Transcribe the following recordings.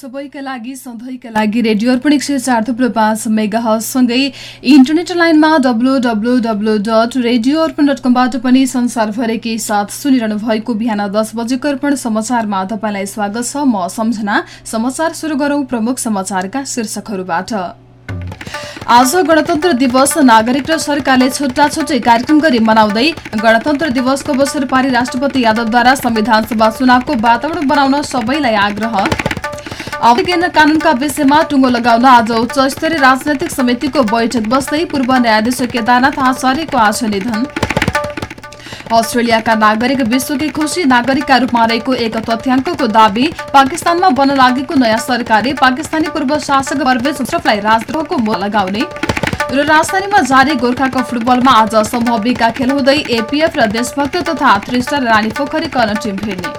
सबैका लागि सधैँका लागि रेडियो अर्पण एक सय चार थुप्रो पाँच मेगासँगै इन्टरनेट लाइनमा W W W dot radio Arpan dot कमबाट पनि संसारभरिकै साथ सुनिरहनु भएको बिहान दस बजेको अर्पण समाचारमा तपाईँलाई स्वागत छ। म सम्झना समाचार सुरु गरौं प्रमुख समाचारका शीर्षकहरूबाट। आज गणतन्त्र दिवस नागरिक र सरकारले छुट्टा छुट्टै कार्यक्रम गरी मनाउँदै गणतन्त्र दिवसको अवसर पारी राष्ट्रपति यादवद्वारा संविधान सभा चुनावको वातावरण बनाउन सबैलाई आग्रह। अवज्ञा कानूनका विषयमा टुङ्गो लगाउन आज उच्च स्तरीय राजनैतिक समितिको बैठक बस्दै पूर्व न्यायाधीश केदारनाथ आचार्यको आज निधन। अस्ट्रेलियाका नागरिक विश्वकै खुशी नागरिकका रूपमा रहेको एक तथ्याङ्कको दावी पाकिस्तानमा बन्न लागेको नयाँ सरकारले पाकिस्तानी पूर्व शासक परवेज राजद्रोहको मोह लगाउने। र राजधानीमा जारी गोर्खाको फुटबलमा आज सम्भविका खेल हुँदै एपीएफ र देशभक्त तथा त्रिस्टा रानी पोखरी कर्ण टिम भिड्ने।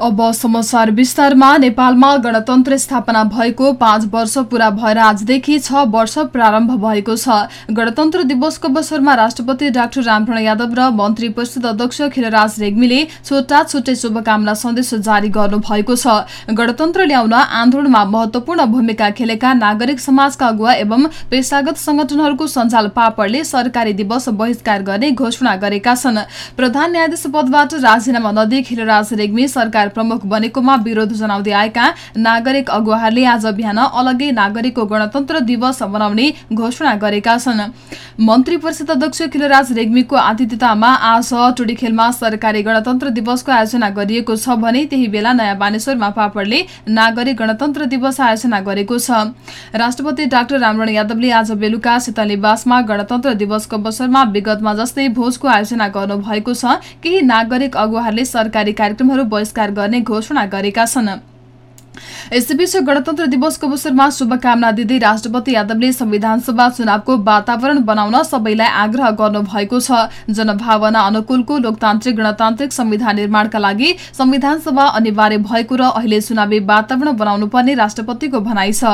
अब समाचार विस्तारमा नेपालमा गणतन्त्र स्थापना भएको पाँच वर्ष पूरा भएर आजदेखि छ वर्ष प्रारम्भ भएको छ। गणतन्त्र दिवसको अवसरमा राष्ट्रपति डाक्टर रामचरण यादव र मन्त्री परिषद अध्यक्ष खिलराज रेग्मीले छुट्टा छुट्टै शुभकामना सन्देश जारी गर्नु भएको छ। गणतन्त्र ल्याउन आन्दोलनमा महत्वपूर्ण भूमिका खेलेका नागरिक समाजका अगुवा एवं पेसागत संगठनहरूको सञ्जाल पापडले सरकारी दिवस बहिष्कार गर्ने घोषणा गरेका छन्। प्रधान न्यायाधीश पदबाट राजीनामा नदिई खिलराज रेग्मी सरकार प्रमुख बनेकोमा विरोध जनाउँदै आएका नागरिक अगुवाहरूले आज बिहान अलग्गै नागरिकको गणतन्त्र दिवस मनाउने घोषणा गरेका छन्। मन्त्री परिषद अध्यक्ष खिलराज रेग्मीको आतिथ्यतामा आज टुडीखेलमा सरकारी गणतन्त्र दिवसको आयोजना गरिएको छ भने त्यही बेला नयाँ बानेश्वरमा पापडले नागरिक गणतन्त्र दिवस आयोजना गरेको छ। राष्ट्रपति डाक्टर रामरण यादवले आज बेलुका शीतलनिवासमा गणतन्त्र दिवसको अवसरमा विगतमा जस्तै भोजको आयोजना गर्नुभएको छ। केही नागरिक अगुवाहरूले सरकारी कार्यक्रमहरू बहिष्कार गर्ने घोषणा गरेका छन्। यसैबीच गणतन्त्र दिवसको अवसरमा शुभकामना दिँदै राष्ट्रपति यादवले संविधान सभा चुनावको वातावरण बनाउन सबैलाई आग्रह गर्नु भएको छ। जनभावना अनुकूलको लोकतान्त्रिक गणतान्त्रिक संविधान निर्माणका लागि संविधान सभा अनिवार्य भएको र अहिले चुनावी वातावरण बनाउनु पर्ने राष्ट्रपतिको भनाइ छ।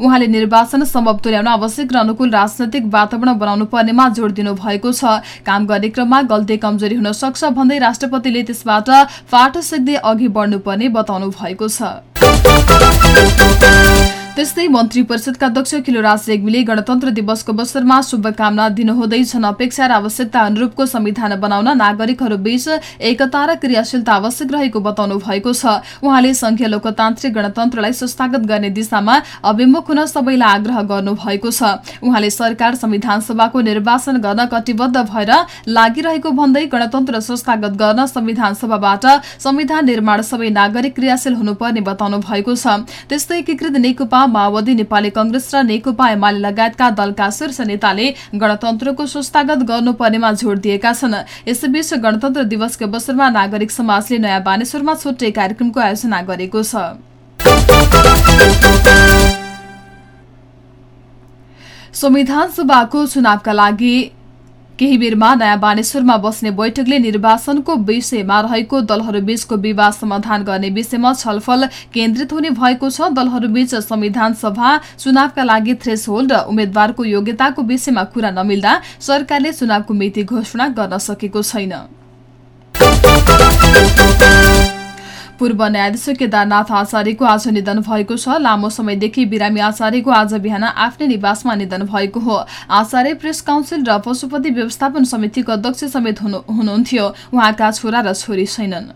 उहाँले निर्वाचन सम्भव तुल्याउन आवश्यक र अनुकूल राजनैतिक वातावरण बनाउनु पर्नेमा जोड़ दिनु भएको छ। काम गर्ने क्रममा गल्ती कमजोरी हुन सक्छ भन्दै राष्ट्रपतिले त्यसबाट पाठ सिक्दै अघि बढ्नुपर्ने बताउनु भएको छ। thank त्यस्तै मन्त्री परिषदका अध्यक्ष किलोराज रेग्मीले गणतन्त्र दिवसको अवसरमा शुभकामना दिनुहुँदै अपेक्षा र आवश्यकता अनुरूपको संविधान बनाउन नागरिकहरू बीच एकता र क्रियाशीलता आवश्यक रहेको बताउनु भएको छ। उहाँले संघीय लोकतान्त्रिक गणतन्त्रलाई संस्थागत गर्ने दिशामा अभिमुख हुन सबैलाई आग्रह गर्नु भएको छ। उहाँले सरकार संविधान सभाको निर्वाचन गर्न कटिबद्ध भएर लागिरहेको भन्दै गणतन्त्र संस्थागत गर्न संविधान सभाबाट संविधान निर्माण सबै नागरिक क्रियाशील हुनुपर्ने बताउनु भएको छ। त्यस्तै एकीकृत नेकपा माओवादी नेपाली कंग्रेस र नेकपा एमाले लगायतका दलका शीर्ष नेताले गणतन्त्रको संस्थागत गर्नुपर्नेमा जोड़ दिएका छन्। यसैबीच गणतन्त्र दिवसको अवसरमा नागरिक समाजले नयाँ बानेश्वरमा छुट्टै कार्यक्रमको आयोजना गरेको छ। संविधान सभाको चुनावका लागि केही बेरमा नयाँ बानेश्वरमा बस्ने बैठकले निर्वाचनको विषयमा रहेको दलहरूबीचको विवाद समाधान गर्ने विषयमा छलफल केन्द्रित हुने भएको छ। दलहरूबीच संविधान सभा चुनावका लागि थ्रेस होल्ड र उम्मेद्वारको योग्यताको विषयमा कुरा नमिल्दा सरकारले चुनावको मिति घोषणा गर्न सकेको छैन। पूर्व न्यायाधीश केदारनाथ आचार्यको आज निधन भएको छ। लामो समयदेखि बिरामी आचार्यको आज बिहान आफ्नै निवासमा निधन भएको हो। आचार्य प्रेस काउन्सिल र पशुपति व्यवस्थापन समितिको अध्यक्ष समेत हुनुहुन्थ्यो। उहाँका छोरा र छोरी छैनन्।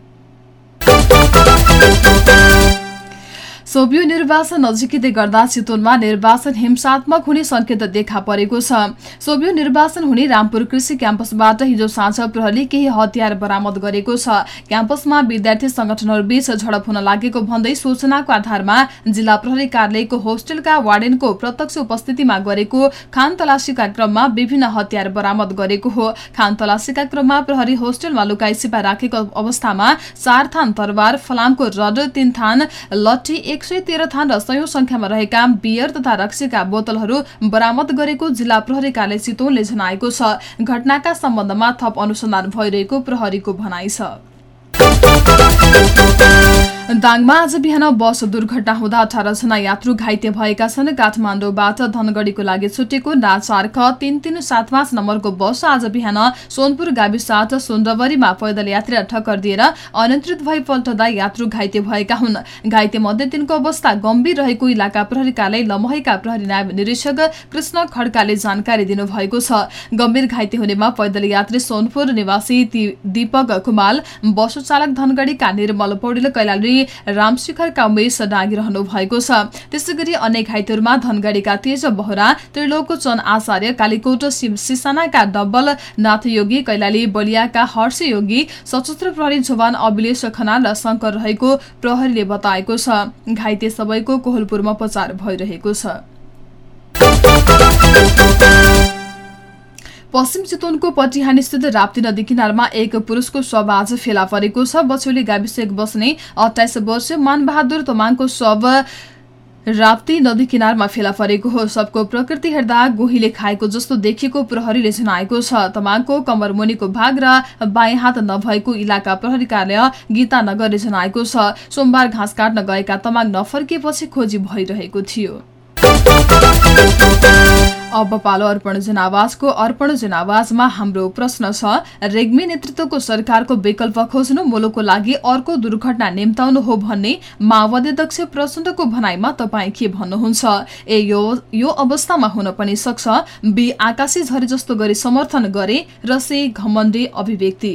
सोभियो निर्वाचन नजिकै गर्दा चितवनमा निर्वाचन हिंसात्मक हुने संकेत देखा परेको छ। सोभियो निर्वाचन हुने रामपुर कृषि क्याम्पसबाट हिजो साँझ प्रहरीले केही हतियार बरामद गरेको छ। क्याम्पसमा विद्यार्थी संगठनहरूबीच झडप हुन लागेको भन्दै सूचनाको आधारमा जिल्ला प्रहरी कार्यालयको होस्टेलका वार्डेनको प्रत्यक्ष उपस्थितिमा गरेको खान तलासीका क्रममा विभिन्न हतियार बरामद गरेको हो। खान तलासीका क्रममा प्रहरी होस्टेलमा लुकाई सिपा राखेको अवस्थामा चार थान तरवार फलामको रड तीन थान लट्ठी एक एक सय तेह्र थान र सयौं संख्यामा रहेका बियर तथा रक्सीका बोतलहरू बरामद गरेको जिल्ला प्रहरी कार्यालय चितवनले जनाएको छ। घटनाका सम्बन्धमा थप अनुसन्धान भइरहेको प्रहरीको भनाइ छ। दाङमा आज बिहान बस दुर्घटना हुँदा अठार जना यात्रु घाइते भएका छन्। काठमाडौँबाट धनगढ़ीको लागि छुटेको नाचार्ख तीन तीन सात पाँच नम्बरको बस आज बिहान सोनपुर गाविस साथ सुन्दरवरीमा पैदल यात्रा ठक्कर दिएर अनियन्त्रित भई पल्टदा यात्रु घाइते भएका हुन्। घाइते मध्ये तिनको अवस्था गम्भीर रहेको इलाका प्रहरी कार्यालय लमहैका प्रहरी नायब निरीक्षक कृष्ण खड्काले जानकारी दिनुभएको छ। गम्भीर घाइते हुनेमा पैदल यात्री सोनपुर निवासी दीपक कुमाल बस चालक धनगढ़ीका निर्मल पौडेल कैलाली रामशिखरका उमेश रहनु भएको छ। त्यसै गरी अन्य घाइतेहरूमा धनगढ़ीका तेज बोहरा त्रिलोकचन आचार्य कालीकोट सिसानाका डब्बल नाथ योगी कैलाली बलियाका हर्ष योगी सशस्त्र प्रहरी जवान अभिलेश खनाल र शंकर रहेको प्रहरीले बताएको छ। घाइते सबैको कोहलपुरमा उपचार भइरहेको छ। पश्चिम चितवनको पटिहानी स्थित राप्ती नदी किनारमा एक पुरुषको शव आज फेला परेको छ। बछौली गाविस एक बस्ने अठाइस वर्षीय मानबहादुर तमाङको शव राप्ती नदी किनारमा फेला परेको हो। सबको प्रकृति हेर्दा गोहीले खाएको जस्तो देखिएको प्रहरीले जनाएको छ। तमाङको कमरमुनिको भाग र बायाँ हात नभएको इलाका प्रहरी कार्य गीतानगरले जनाएको छ। सोमबार घाँस काट्न गएका तमाङ नफर्किएपछि खोजी भइरहेको थियो। अब पालो अर्पण जनावाजको अर्पण जनावाजमा हाम्रो प्रश्न छ रेग्मी नेतृत्वको सरकारको विकल्प खोज्नु मुलुकको लागि अर्को दुर्घटना निम्ताउनु हो भन्ने माओवादी अध्यक्ष प्रचण्डको भनाइमा तपाईँ के भन्नुहुन्छ? ए यो यो अवस्थामा हुन पनि सक्छ। बी आकाशी झरी जस्तो गरी समर्थन गरे र से घमण्डी अभिव्यक्ति।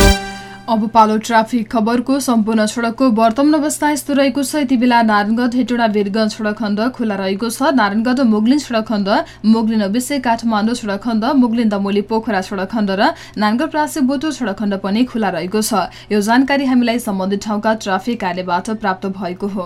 अब पालो ट्राफिक खबरको सम्पूर्ण सड़कको वर्तमान अवस्था यस्तो रहेको छ। यति बेला नारायणगढ हेटोडा वीरगंज सड़क खण्ड खुला रहेको छ। नारायणगढ मोगलिन सड़क खण्ड मोगलिन अविश्य काठमाडौँ सड़क खण्ड मोगलिन दमोली पोखरा सड़क खण्ड र नानगढ प्रासे बोटो सड़क खण्ड पनि खुला रहेको छ। यो जानकारी हामीलाई सम्बन्धित ठाउँका ट्राफिक कार्यबाट प्राप्त भएको हो।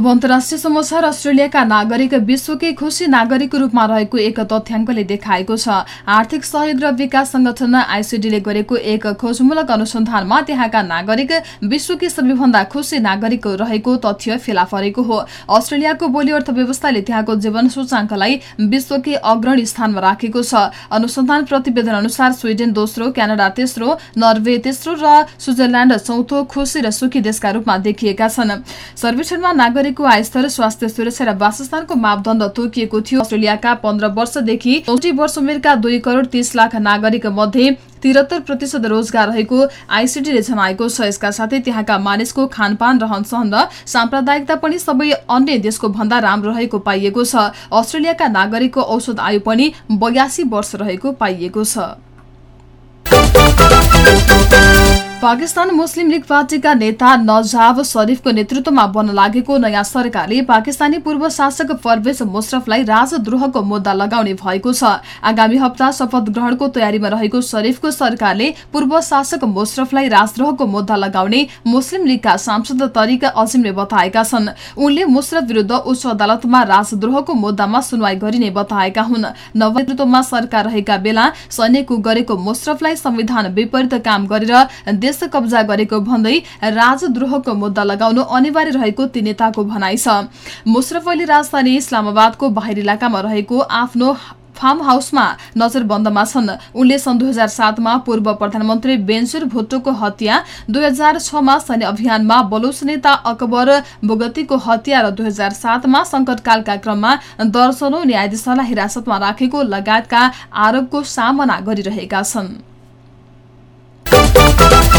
अब अन्तर्राष्ट्रिय समाचार अस्ट्रेलियाका नागरिक विश्वकै खुशी नागरिकको रूपमा रहेको एक तथ्याङ्कले देखाएको छ। आर्थिक सहयोग र विकास संगठन आइसिडीले गरेको एक खोजमूलक अनुसन्धानमा त्यहाँका नागरिक विश्वकै सबैभन्दा खुशी नागरिक रहेको तथ्य फेला परेको हो। अस्ट्रेलियाको बोली अर्थव्यवस्थाले त्यहाँको जीवन सूचाङ्कलाई विश्वकै अग्रणी स्थानमा राखेको छ। अनुसन्धान प्रतिवेदन अनुसार स्विडेन दोस्रो क्यानाडा तेस्रो नर्वे तेस्रो र स्विजरल्याण्ड चौथो खुशी र सुखी देशका रूपमा देखिएका छन्। सर्वेक्षणमा नागरिक नागरिकको आयस्तर स्वास्थ्य सुरक्षा र वासस्थानको मापदण्ड तोकिएको थियो। अस्ट्रेलियाका पन्ध्र वर्षदेखि चौटी वर्ष उमेरका दुई करोड़ तीस लाख नागरिक मध्ये तिहत्तर प्रतिशत रोजगार रहेको आइसिटीले जनाएको छ। यसका साथै त्यहाँका मानिसको खानपान रहन सहन र साम्प्रदायिकता पनि सबै अन्य देशको भन्दा राम्रो रहेको पाइएको छ। अस्ट्रेलियाका नागरिकको औषध आयु पनि बयासी वर्ष रहेको पाइएको छ। पाकिस्तान मुस्लिम लीग पार्टीका नेता नजाब शरीफको नेतृत्वमा बन्न लागेको नयाँ सरकारले पाकिस्तानी पूर्व शासक परवेज मुशरफलाई राजद्रोहको मुद्दा लगाउने भएको छ। आगामी हप्ता शपथ ग्रहणको तयारीमा रहेको शरीफको सरकारले पूर्व शासक मुशरफलाई राजद्रोहको मुद्दा लगाउने मुस्लिम लीगका सांसद तरिका अजिमले बताएका छन्। उनले मुशरफ विरूद्ध उच्च अदालतमा राजद्रोहको मुद्दामा सुनवाई गरिने बताएका हुन्। नवनेतृत्वमा सरकार रहेका बेला सैन्यको गरेको मुशरफलाई संविधान विपरीत काम गरेर देश कब्जा गरेको भन्दै राजद्रोहको मुद्दा लगाउनु अनिवार्य रहेको ती नेताको भनाइ छ। मुशरफ अहिले राजधानी इस्लामाबादको बाहिर इलाकामा रहेको आफ्नो फार्म हाउसमा नजरबन्दमा छन्। उनले सन् दुई हजार सातमा पूर्व प्रधानमन्त्री बेन्सुर भुट्टोको हत्या दुई हजार छमा सैन्य अभियानमा बलुच नेता अकबर बोगतीको हत्या र दुई हजार सातमा संकटकालका क्रममा दर्शनौ न्यायाधीशलाई हिरासतमा राखेको लगायतका आरोपको सामना गरिरहेका छन्।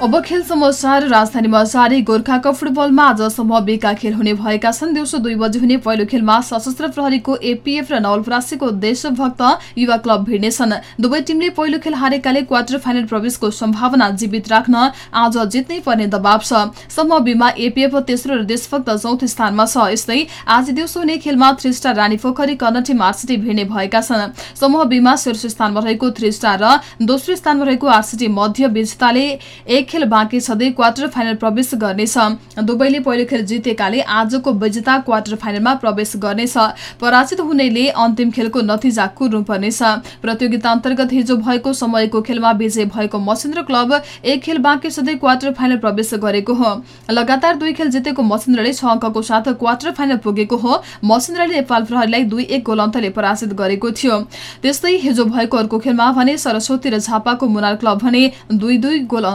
अब खेल समाचार राजधानीमा जारी गोर्खा कप फुटबलमा आज समूह बेका खेल हुने भएका छन्। दिउँसो दुई बजे हुने पहिलो खेलमा सशस्त्र प्रहरीको एपीएफ र नवलपरासीको देशभक्त युवा क्लब भिड्नेछन्। दुवै टिमले पहिलो खेल हारेकाले क्वार्टर फाइनल प्रवेशको सम्भावना जीवित राख्न आज जित्नै पर्ने दबाव छ। समूह बीमा एपीएफ तेस्रो र देशभक्त चौथो स्थानमा छ। यस्तै आज दिउँसो हुने खेलमा थ्री स्टार रानी पोखरी कर्णटी आरसिटी भिड्ने भएका छन्। समूह बीमा शीर्ष स्थानमा रहेको थ्री स्टार र दोस्रो स्थानमा रहेको आरसिटी मध्य विजेताले एक खेल बाँकी छँदै क्वार्टर फाइनल प्रवेश गर्नेछ। दुवैले पहिलो खेल जितेकाले आजको विजेता क्वार्टर फाइनलमा प्रवेश गर्नेछ। पराजित हुनेले अन्तिम खेलको नतिजा कुर्नुपर्नेछ। प्रतियोगिता अन्तर्गत हिजो भएको समयको खेलमा विजय भएको मसिन्द्र क्लब एक खेल बाँकी छँदै क्वार्टर फाइनल प्रवेश गरेको हो। लगातार दुई खेल जितेको मसिन्द्रले छ अङ्कको साथ क्वार्टर फाइनल पुगेको हो। मसिन्द्रले नेपाल प्रहरीलाई दुई एक गोल अन्तले पराजित गरेको थियो। त्यस्तै हिजो भएको अर्को खेलमा भने सरस्वती र झापाको मुनार क्लब भने दुई दुई गोल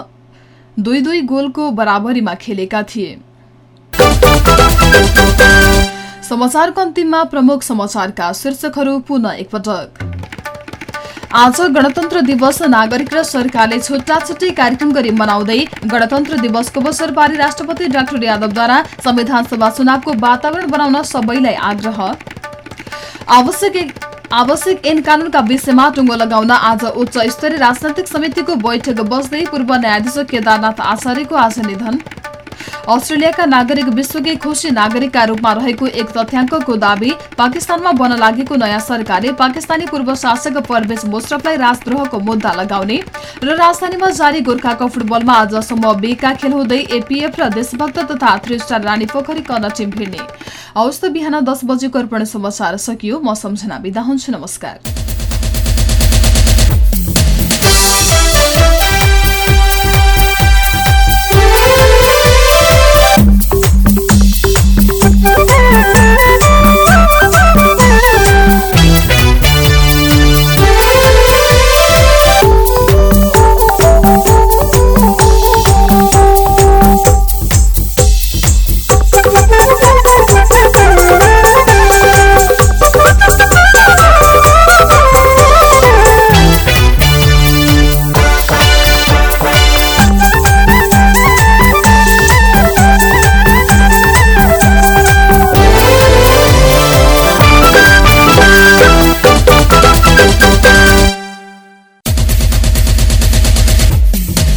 दुई दुई गोलको बराबरीमा खेलेका थिए। समाचारको अन्तिममा प्रमुख समाचारका शीर्षकहरू पुनः एकपटक। आज गणतन्त्र दिवस नागरिक र सरकारले छुट्टा छुट्टै कार्यक्रम गरी मनाउँदै गणतन्त्र दिवसको अवसर पारी राष्ट्रपति डाक्टर यादवद्वारा संविधान सभा चुनावको वातावरण बनाउन सबैलाई आग्रह। आवश्यक ऐन कानूनका विषयमा टुङ्गो लगाउन आज उच्च स्तरीय राजनैतिक समितिको बैठक बस्दै पूर्व न्यायाधीश केदारनाथ आचार्यको आज निधन। अस्ट्रेलियाका नागरिक विश्वकै खुशी नागरिकका रूपमा रहेको एक तथ्याङ्कको दावी पाकिस्तानमा बन्न लागेको नयाँ सरकारले पाकिस्तानी पूर्व शासक परवेज मुश्रफलाई राजद्रोहको मुद्दा लगाउने र राजधानीमा जारी गोर्खाको फुटबलमा आजसम्म बेका खेल हुँदै एपीएफ र देशभक्त तथा three star Rani Pokhari corner team भिड्ने। हवस् बिहान दस बजेको अर्पण समाचार सकियो। म सम्झना बिदा हुन्छु। नमस्कार।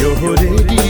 यो